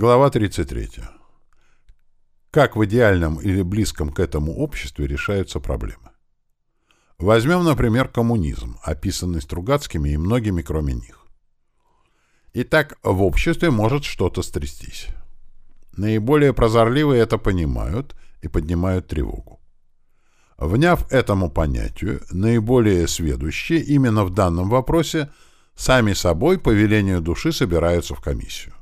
Глава 33. Как в идеальном или близком к этому обществе решаются проблемы? Возьмем, например, коммунизм, описанный Стругацкими и многими, кроме них. Итак, в обществе может что-то стрястись. Наиболее прозорливые это понимают и поднимают тревогу. Вняв этому понятию, наиболее сведущие именно в данном вопросе сами собой по велению души собираются в комиссию.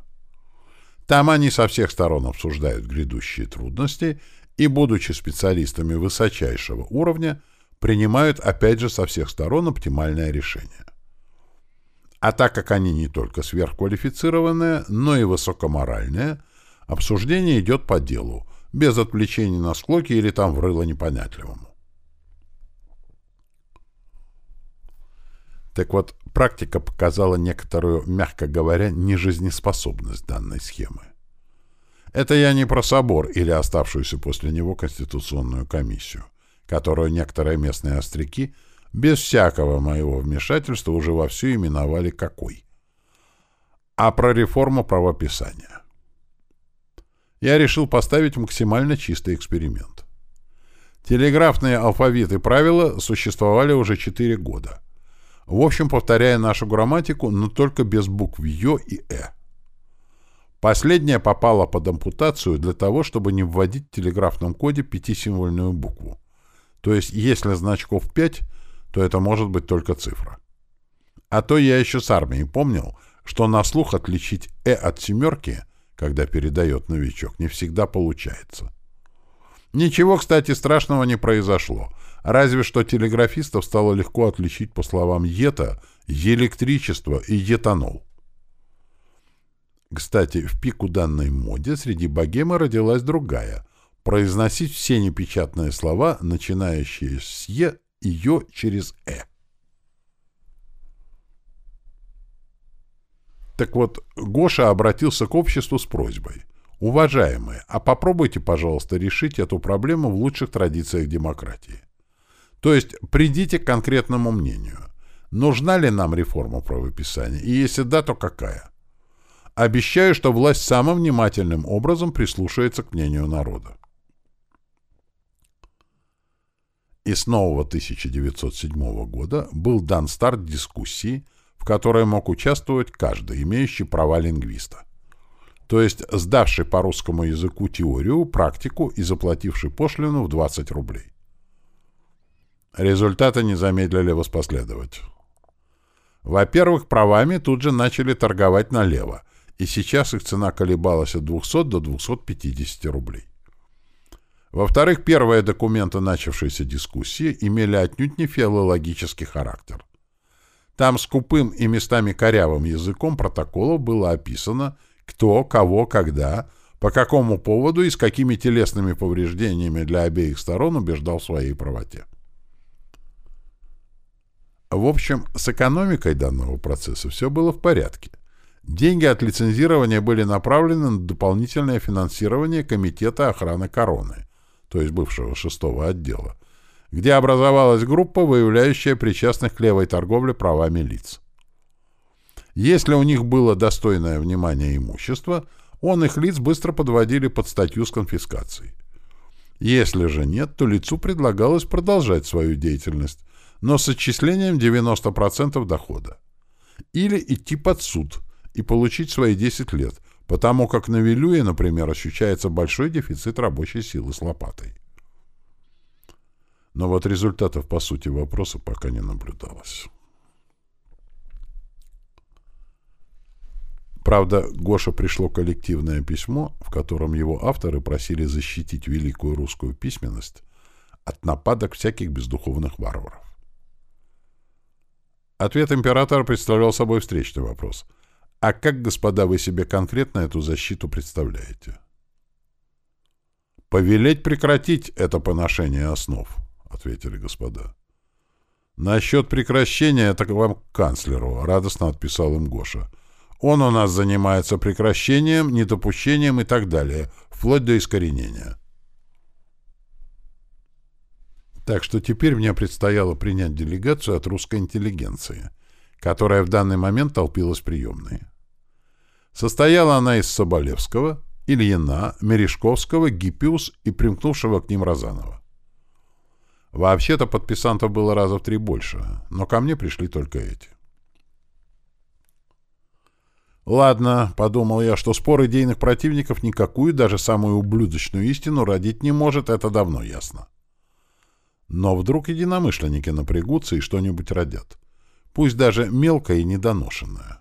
Там они со всех сторон обсуждают грядущие трудности и, будучи специалистами высочайшего уровня, принимают опять же со всех сторон оптимальное решение. А так как они не только сверхквалифицированные, но и высокоморальные, обсуждение идет по делу, без отвлечений на склоки или там врыло непонятливому. Так вот, практика показала некоторую, мягко говоря, нежизнеспособность данной схемы. Это я не про собор или оставшуюся после него конституционную комиссию, которую некоторые местные остряки без всякого моего вмешательства уже вовсю именовали какой, а про реформу правописания. Я решил поставить максимально чистый эксперимент. Телеграфные алфавиты правила существовали уже 4 года – в общем, повторяя нашу грамматику, но только без букв «ё» и «э». Последняя попала под ампутацию для того, чтобы не вводить в телеграфном коде пятисимвольную букву. То есть, если значков 5, то это может быть только цифра. А то я еще с армией помнил, что на слух отличить «э» от «семерки», когда передает новичок, не всегда получается. Ничего, кстати, страшного не произошло. Разве что телеграфистов стало легко отличить по словам «ета», «электричество» и «етанол». Кстати, в пику данной моде среди богемы родилась другая — произносить все непечатные слова, начинающие с «е» и «ё» через «э». Так вот, Гоша обратился к обществу с просьбой. «Уважаемые, а попробуйте, пожалуйста, решить эту проблему в лучших традициях демократии. То есть придите к конкретному мнению. Нужна ли нам реформа правописания? И если да, то какая? Обещаю, что власть самым внимательным образом прислушается к мнению народа. И с нового 1907 года был дан старт дискуссии, в которой мог участвовать каждый, имеющий права лингвиста. То есть сдавший по русскому языку теорию, практику и заплативший пошлину в 20 рублей. Результаты не замедлили воспоследовать. Во-первых, правами тут же начали торговать налево, и сейчас их цена колебалась от 200 до 250 рублей. Во-вторых, первые документы начавшейся дискуссии имели отнюдь не филологический характер. Там скупым и местами корявым языком протоколов было описано, кто, кого, когда, по какому поводу и с какими телесными повреждениями для обеих сторон убеждал в своей правоте. В общем, с экономикой данного процесса все было в порядке. Деньги от лицензирования были направлены на дополнительное финансирование Комитета охраны короны, то есть бывшего шестого отдела, где образовалась группа, выявляющая причастных к левой торговле правами лиц. Если у них было достойное внимания имущество, он их лиц быстро подводили под статью с конфискацией. Если же нет, то лицу предлагалось продолжать свою деятельность, но с отчислением 90% дохода. Или идти под суд и получить свои 10 лет, потому как на Вилюе, например, ощущается большой дефицит рабочей силы с лопатой. Но вот результатов по сути вопроса пока не наблюдалось. Правда, Гоша пришло коллективное письмо, в котором его авторы просили защитить великую русскую письменность от нападок всяких бездуховных варваров. Ответ императора представлял собой встречный вопрос. А как, господа, вы себе конкретно эту защиту представляете? «Повелеть прекратить это поношение основ», — ответили господа. «Насчет прекращения это к вам к канцлеру», — радостно отписал им Гоша. «Он у нас занимается прекращением, недопущением и так далее, вплоть до искоренения». Так что теперь мне предстояло принять делегацию от русской интеллигенции, которая в данный момент толпилась в приемной. Состояла она из Соболевского, Ильина, Мережковского, Гиппиус и примкнувшего к ним Розанова. Вообще-то подписантов было раза в три больше, но ко мне пришли только эти. Ладно, подумал я, что спор идейных противников никакую, даже самую ублюдочную истину родить не может, это давно ясно. Но вдруг единомышленники напрягутся и что-нибудь родят. Пусть даже мелкое и недоношенное.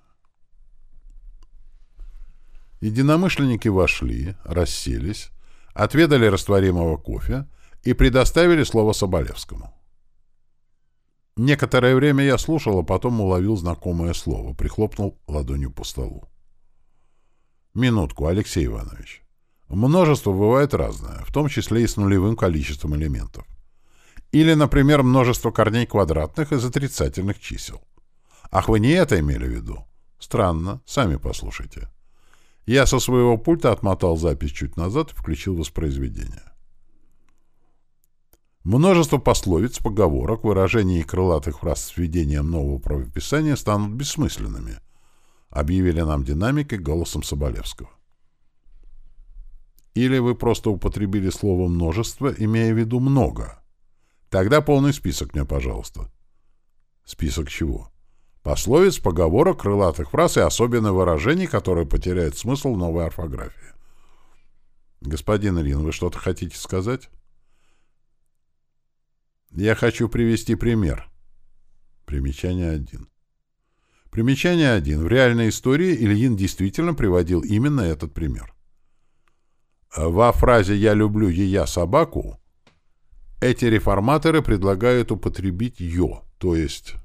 Единомышленники вошли, расселись, отведали растворимого кофе и предоставили слово Соболевскому. Некоторое время я слушал, а потом уловил знакомое слово, прихлопнул ладонью по столу. Минутку, Алексей Иванович. Множество бывает разное, в том числе и с нулевым количеством элементов. Или, например, множество корней квадратных из отрицательных чисел. Ах, вы не это имели в виду? Странно, сами послушайте. Я со своего пульта отмотал запись чуть назад и включил воспроизведение. Множество пословиц, поговорок, выражений и крылатых фраз с введением нового правописания станут бессмысленными, объявили нам динамики голосом Соболевского. Или вы просто употребили слово «множество», имея в виду «много». Тогда полный список мне, пожалуйста. Список чего? Пословиц, поговорок, крылатых фраз и особенно выражений, которые потеряют смысл в новой орфографии. Господин Ильин, вы что-то хотите сказать? Я хочу привести пример. Примечание 1. Примечание 1. В реальной истории Ильин действительно приводил именно этот пример. Во фразе «я люблю ея собаку» Эти реформаторы предлагают употребить «ё», то есть...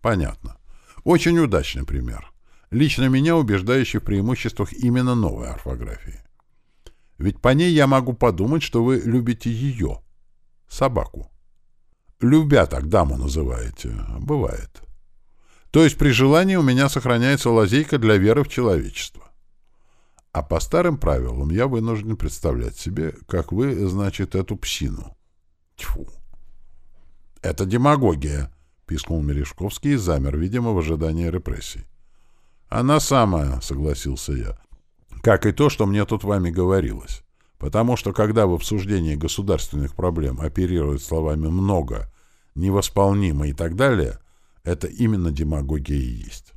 Понятно. Очень удачный пример. Лично меня убеждающий в преимуществах именно новой орфографии. Ведь по ней я могу подумать, что вы любите ее, собаку. Любя так даму называете. Бывает. То есть при желании у меня сохраняется лазейка для веры в человечество. А по старым правилам я вынужден представлять себе, как вы, значит, эту псину. Тьфу. Это демагогия, пискнул Мережковский и замер, видимо, в ожидании репрессий. Она самая, согласился я. Как и то, что мне тут вами говорилось. Потому что, когда в обсуждении государственных проблем оперируют словами «много», «невосполнимо» и так далее, это именно демагогия и есть.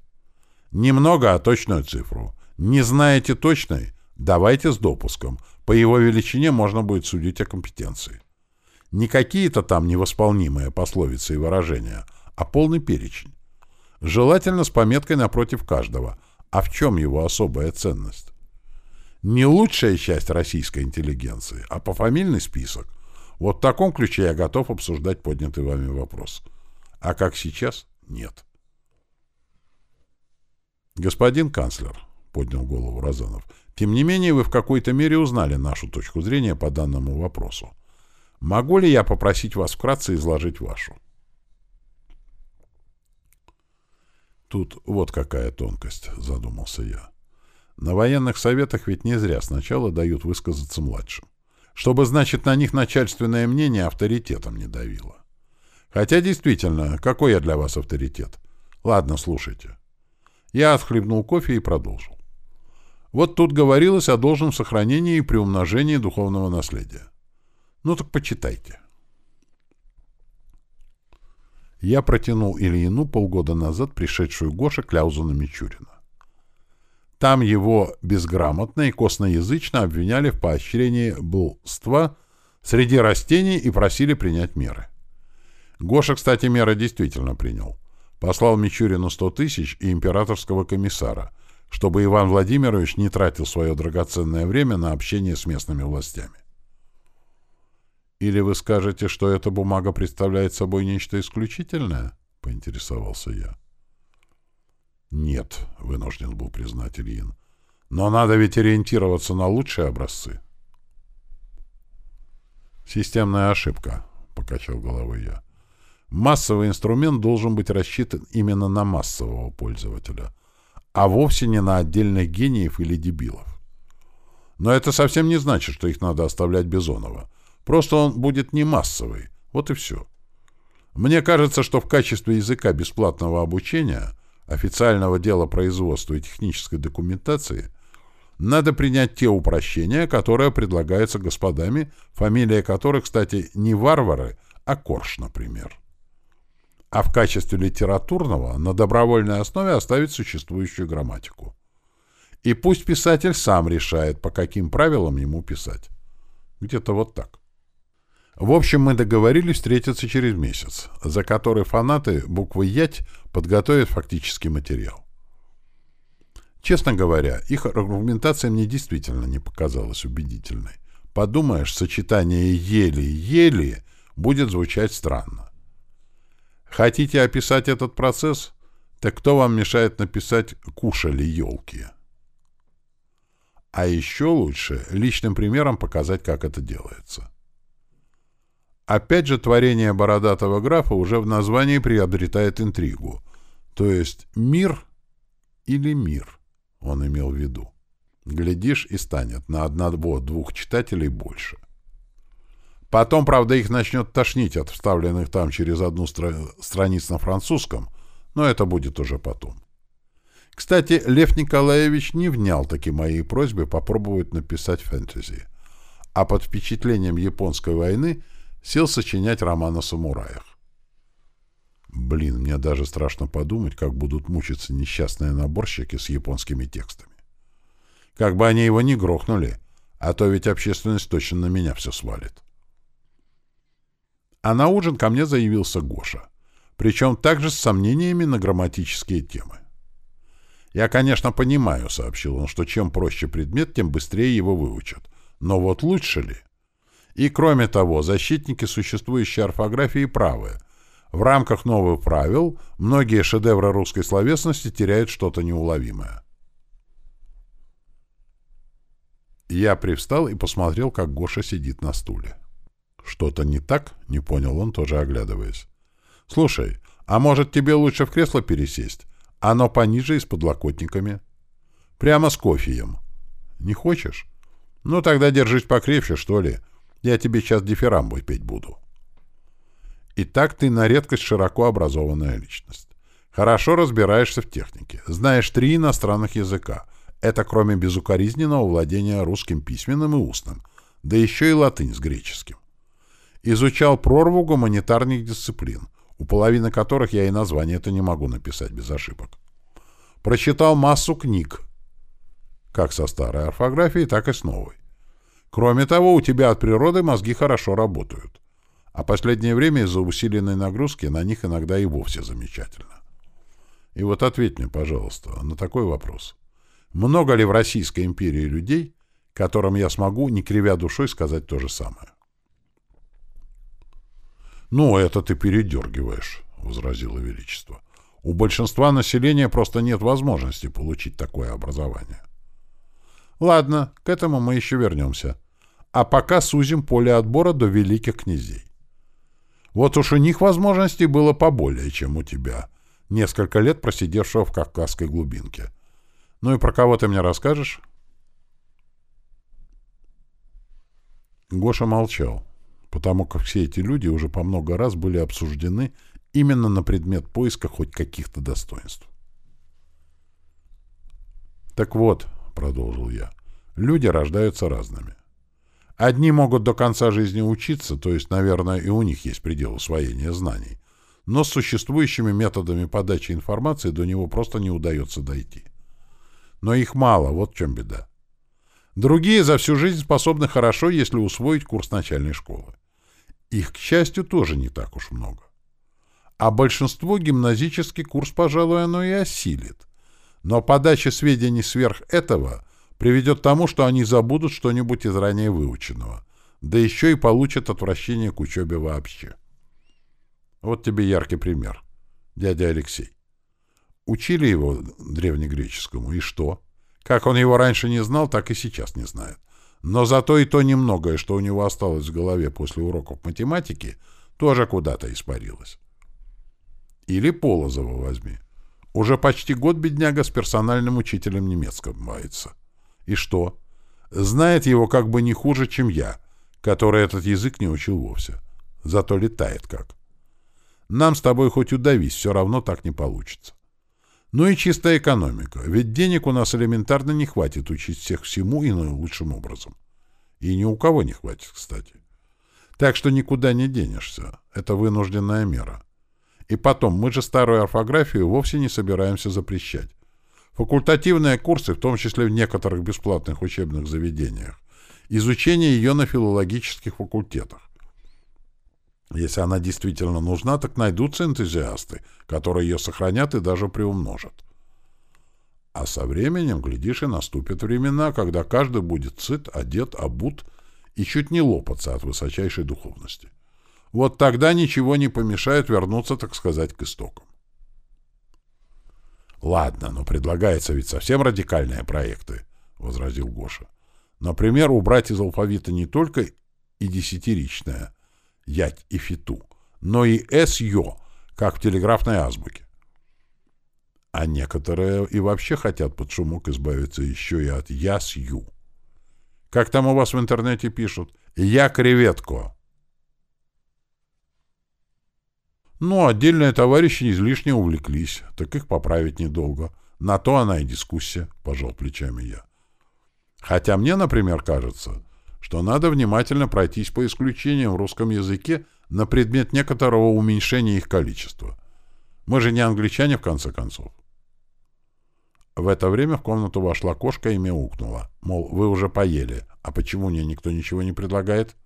Не много, а точную цифру. Не знаете точной? Давайте с допуском. По его величине можно будет судить о компетенции. Не какие-то там невосполнимые пословицы и выражения, а полный перечень. Желательно с пометкой напротив каждого. А в чем его особая ценность? Не лучшая часть российской интеллигенции, а пофамильный список. Вот в таком ключе я готов обсуждать поднятый вами вопрос. А как сейчас? Нет. Господин канцлер, — поднял голову Розанов. «Тем не менее, вы в какой-то мере узнали нашу точку зрения по данному вопросу. Могу ли я попросить вас вкратце изложить вашу?» «Тут вот какая тонкость», — задумался я. «На военных советах ведь не зря сначала дают высказаться младшим. Чтобы, значит, на них начальственное мнение авторитетом не давило. Хотя, действительно, какой я для вас авторитет? Ладно, слушайте». Я отхлебнул кофе и продолжил. Вот тут говорилось о должном сохранении и приумножении духовного наследия. Ну так почитайте. Я протянул Ильину полгода назад пришедшую Гоша Кляузена Мичурина. Там его безграмотно и косноязычно обвиняли в поощрении блства среди растений и просили принять меры. Гоша, кстати, меры действительно принял. Послал Мичурину 100 тысяч и императорского комиссара — чтобы Иван Владимирович не тратил свое драгоценное время на общение с местными властями. «Или вы скажете, что эта бумага представляет собой нечто исключительное?» — поинтересовался я. «Нет», — вынужден был признать Ильин. «Но надо ведь ориентироваться на лучшие образцы». «Системная ошибка», — покачал головой я. «Массовый инструмент должен быть рассчитан именно на массового пользователя, а вовсе не на отдельных гениев или дебилов. Но это совсем не значит, что их надо оставлять Бизонова. Просто он будет не массовый. Вот и все. Мне кажется, что в качестве языка бесплатного обучения официального дела производства и технической документации надо принять те упрощения, которые предлагаются господами, фамилия которых, кстати, не варвары, а Корж, например. А в качестве литературного на добровольной основе оставить существующую грамматику. И пусть писатель сам решает, по каким правилам ему писать. Где-то вот так. В общем, мы договорились встретиться через месяц, за который фанаты буквы «Ять» подготовят фактический материал. Честно говоря, их аргументация мне действительно не показалась убедительной. Подумаешь, сочетание «ели-ели» будет звучать странно. Хотите описать этот процесс? Так кто вам мешает написать «кушали елки»? А еще лучше личным примером показать, как это делается. Опять же, творение бородатого графа уже в названии приобретает интригу. То есть мир или мир, он имел в виду. Глядишь, и станет на одного-двух читателей больше. Потом, правда, их начнет тошнить от вставленных там через одну стра страниц на французском, но это будет уже потом. Кстати, Лев Николаевич не внял таки моей просьбе попробовать написать фэнтези, а под впечатлением японской войны сел сочинять роман о самураях. Блин, мне даже страшно подумать, как будут мучиться несчастные наборщики с японскими текстами. Как бы они его не грохнули, а то ведь общественность точно на меня все свалит. А на ужин ко мне заявился Гоша, причем также с сомнениями на грамматические темы. «Я, конечно, понимаю», — сообщил он, — «что чем проще предмет, тем быстрее его выучат. Но вот лучше ли?» И, кроме того, защитники существующей орфографии правы. В рамках новых правил многие шедевры русской словесности теряют что-то неуловимое. Я привстал и посмотрел, как Гоша сидит на стуле. «Что-то не так?» — не понял он, тоже оглядываясь. «Слушай, а может тебе лучше в кресло пересесть? Оно пониже и с подлокотниками. Прямо с кофеем. Не хочешь? Ну, тогда держись покрепче, что ли. Я тебе сейчас дифирамбой петь буду. Итак, ты на редкость широко образованная личность. Хорошо разбираешься в технике. Знаешь три иностранных языка. Это кроме безукоризненного владения русским письменным и устным. Да еще и латынь с греческим. Изучал прорву гуманитарных дисциплин — у половины которых я и название это не могу написать без ошибок. Прочитал массу книг, как со старой орфографией, так и с новой. Кроме того, у тебя от природы мозги хорошо работают. А последнее время из-за усиленной нагрузки на них иногда и вовсе замечательно. И вот ответь мне, пожалуйста, на такой вопрос. Много ли в Российской империи людей, которым я смогу, не кривя душой, сказать то же самое? «Ну, это ты передергиваешь», — возразило Величество. «У большинства населения просто нет возможности получить такое образование». «Ладно, к этому мы еще вернемся. А пока сузим поле отбора до великих князей. Вот уж у них возможностей было поболее, чем у тебя, несколько лет просидевшего в кавказской глубинке. Ну и про кого ты мне расскажешь?» Гоша молчал потому как все эти люди уже по много раз были обсуждены именно на предмет поиска хоть каких-то достоинств. «Так вот», — продолжил я, — «люди рождаются разными. Одни могут до конца жизни учиться, то есть, наверное, и у них есть предел усвоения знаний, но с существующими методами подачи информации до него просто не удается дойти. Но их мало, вот в чем беда. Другие за всю жизнь способны хорошо, если усвоить курс начальной школы. Их, к счастью, тоже не так уж много. А большинство гимназический курс, пожалуй, оно и осилит. Но подача сведений сверх этого приведет к тому, что они забудут что-нибудь из ранее выученного, да еще и получат отвращение к учебе вообще. Вот тебе яркий пример. Дядя Алексей. Учили его древнегреческому, и что? Как он его раньше не знал, так и сейчас не знает. Но зато и то немногое, что у него осталось в голове после уроков математики, тоже куда-то испарилось. Или Полозова возьми. Уже почти год бедняга с персональным учителем немецкого мается. И что? Знает его как бы не хуже, чем я, который этот язык не учил вовсе. Зато летает как. Нам с тобой хоть удавись, все равно так не получится. Ну и чистая экономика, ведь денег у нас элементарно не хватит учить всех всему и наилучшим образом. И ни у кого не хватит, кстати. Так что никуда не денешься. Это вынужденная мера. И потом, мы же старую орфографию вовсе не собираемся запрещать. Факультативные курсы, в том числе в некоторых бесплатных учебных заведениях, изучение ее на филологических факультетах. Если она действительно нужна, так найдутся энтузиасты, которые ее сохранят и даже приумножат. А со временем, глядишь, и наступят времена, когда каждый будет сыт, одет, обут и чуть не лопаться от высочайшей духовности. Вот тогда ничего не помешает вернуться, так сказать, к истокам. «Ладно, но предлагается ведь совсем радикальные проекты», — возразил Гоша. «Например, убрать из алфавита не только и десятиричное «ять» и «фиту», но и «с-ё», как в телеграфной азбуке. А некоторые и вообще хотят под шумок избавиться еще и от «я» с «ю». Как там у вас в интернете пишут? «Я креветко». Ну, отдельные товарищи излишне увлеклись, так их поправить недолго. На то она и дискуссия, — пожал плечами я. Хотя мне, например, кажется, что надо внимательно пройтись по исключениям в русском языке на предмет некоторого уменьшения их количества. Мы же не англичане, в конце концов. В это время в комнату вошла кошка и мяукнула. Мол, вы уже поели, а почему мне никто ничего не предлагает? —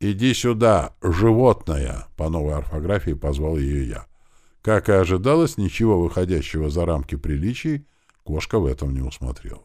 «Иди сюда, животное!» — по новой орфографии позвал ее я. Как и ожидалось, ничего выходящего за рамки приличий кошка в этом не усмотрела.